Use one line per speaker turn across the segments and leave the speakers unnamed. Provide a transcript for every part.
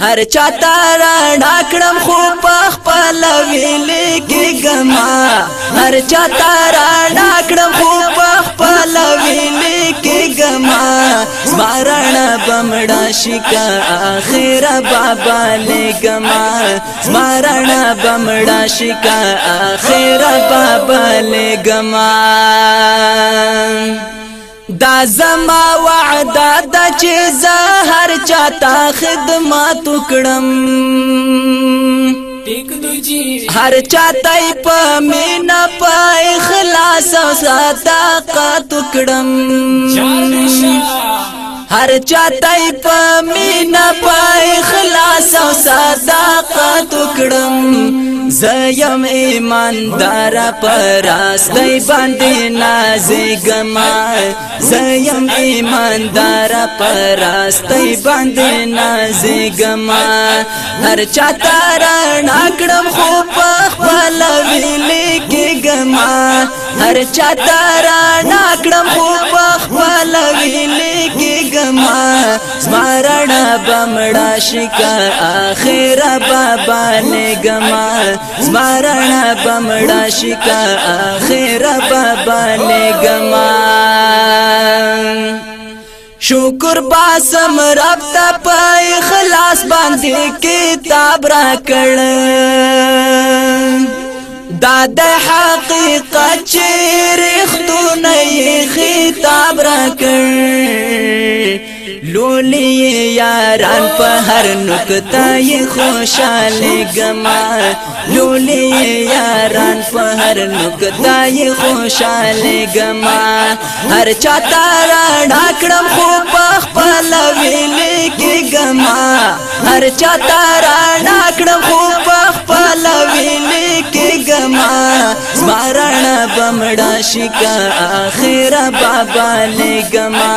هر چا تارا ډاکړم خو پخ پل ویلې کې غما هر چا تارا ډاکړم خو پخ پل ویلې کې غما زماران بمړا شکا اخر بابا لې غما زماران بمړا شکا اخر بابا لې غما دا زما وعده د چې زه هر چاته خدمت وکړم هر چاته په مینا په اخلاص او صداقت وکړم هر چاته په مینا په اخلاص او صداقت وکړم زیم ایمان دارا پراس دی باندی نازی گما زیم ایمان دارا پراس دی باندی نازی گما هر چا تارا ناکڑم خوب خوالا ویلی کی گما هر چا تارا ناکڑم خوب خوالا ویلی ما زمارنا بمړا شکار اخر بابا نګما زمارنا بمړا شکار اخر بابا نګما شکر باسم رب ته پای خلاص باندې کتاب را کړم دا د حقیقت چې رښتونه خطاب را کړ لولي یاران په هر نقطه یې خوشاله ګما لولي یاران په هر نقطه یې خوشاله ګما هر چاته را ډاکړم خو په خپل ویل کې ګما هر چاته را ډاکړم خو بمړا شکا اخر بابا لګما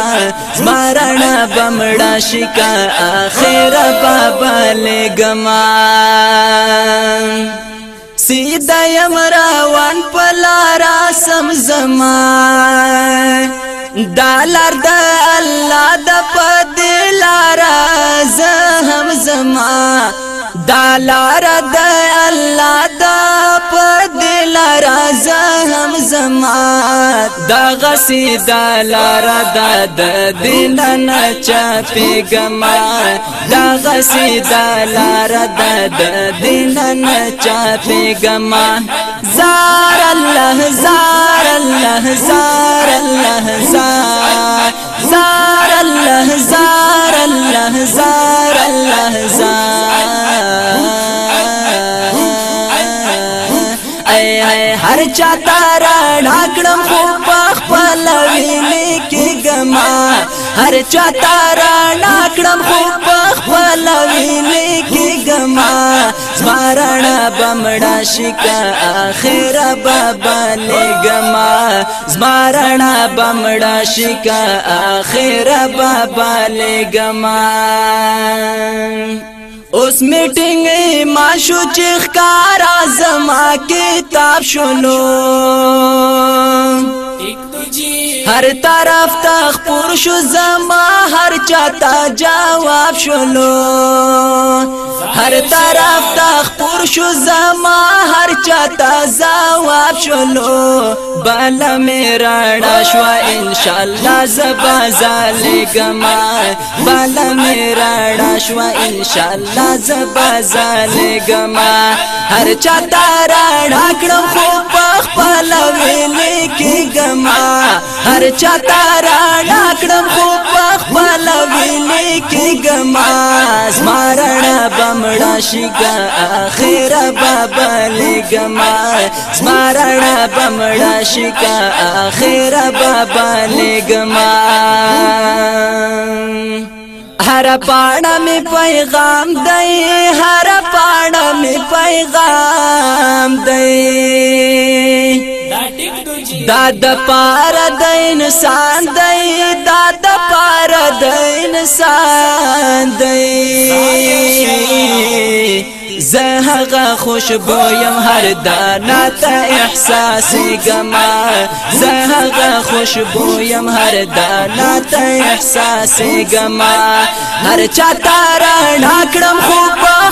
زمارنا بمړا شکا اخر بابا لګما سیدا یم روان پلارا سم زما دالر د الله د پدلارا زهم زما دالر د الله د پدلارا ز جماعت دا غسی دا لارا دا دا دلنا پی گماعت دا غسی دا لارا دا دا دلنا پی گماعت زار اللہ زار اللہ زار اللہ زار زار اللہ چاته راڼا کړم خو په خپل ویلې کې ګما هر چاته راڼا کړم خو په خپل ویلې کې ګما زمارانا بمړا شکا اخر بابا لګما زمارانا بمړا شکا اخر بابا لګما اوس میټینګ ما شو چې ښکارا زما کتاب شنو هر طرف ته خپور شو زما هر چاته جواب شلو هر طرف ته خپور شو زما هر چاته جواب شلو بالا میراړه شو ان شاء الله زبا زالګما بالا میراړه شو ان شاء الله زبا زالګما هر چاته راړه کړم خو په خپل ویلې کې ما هر چاته رانا کړم خو خپل ویلې کې ګما زمارنا بمړا شګه اخر بابل ګما زمارنا بمړا شګه اخر بابل ګما هر پاڼه می پیغام دی هر پاڼه می پیغام دی دا د پار د انسان دی دا د پار د انسان دی زه هغه خوشبو يم هر دانا ته احساس غما زه هغه خوشبو يم هر دانا ته احساس غما هر چا تارا ناکړم خو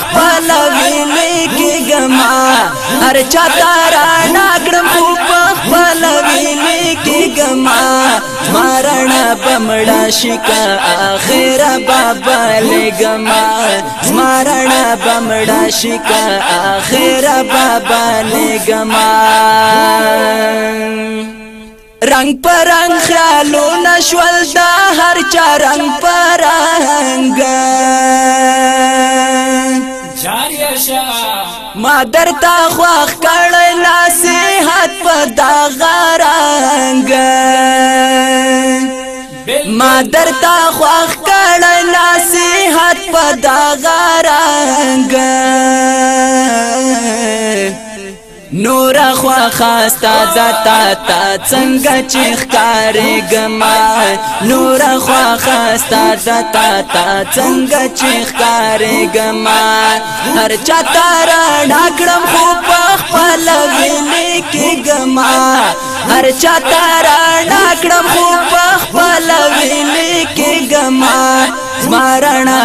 خپل ویني کې غما هر چا تارا ناکړم خو خپل ویني مړه شکا اخر بابا لګما زمارنا بمړه شکا اخر بابا لګما رنگ پرنگ خیالو نشول دا هر چا رنگ پرنگ ما در تا خواخ کړی نصیحت په دا غرنګ ما درتا خوخ کړه نصیحت په دا غرنګ نور خوا خاستا زتا تا څنګه چې ښکاری ګما نور خوا خاستا زتا تا څنګه چې ښکاری ګما هر چا تر ډاکړم خو په خپل وینې کې ګما هر چا تر ډاکړم خو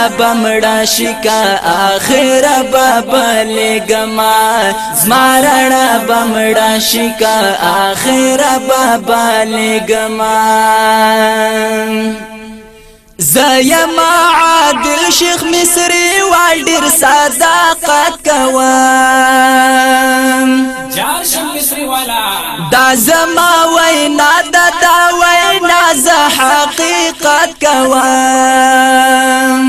بمړه شکا اخر بابل گما زمارړه بمړه شکا اخر بابل گما زایما عادل شیخ مصری وای ډیر صداقت کوم جار شیخ مصری والا دا زما وینا دا دا وینا ز حقیقت کوم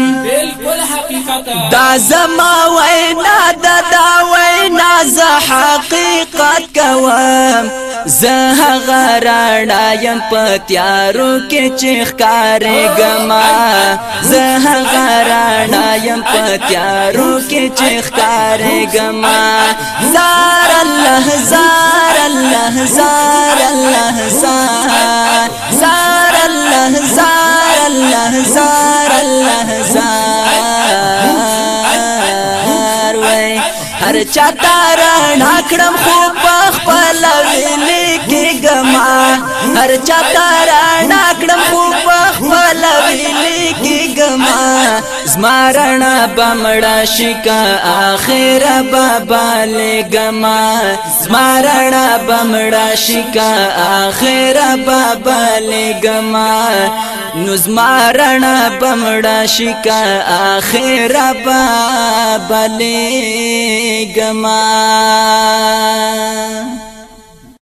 دا زما وینا دا دا وینا ز حقیقت کوم زه هغه راړا يم پتیارو کې چیخکارې ګما زه هغه راړا يم پتیارو کې چیخکارې ګما زار الله زار الله زار الله زار زار الله زار الله زار الله زار چاته رڼا کړم خو په خپل ویلې کې ګما هر چاته رڼا زمارنا بمړه شکا اخر بابا لګما زمارنا بمړه شکا اخر بابا لګما نو زمارنا بمړه شکا اخر بابا لګما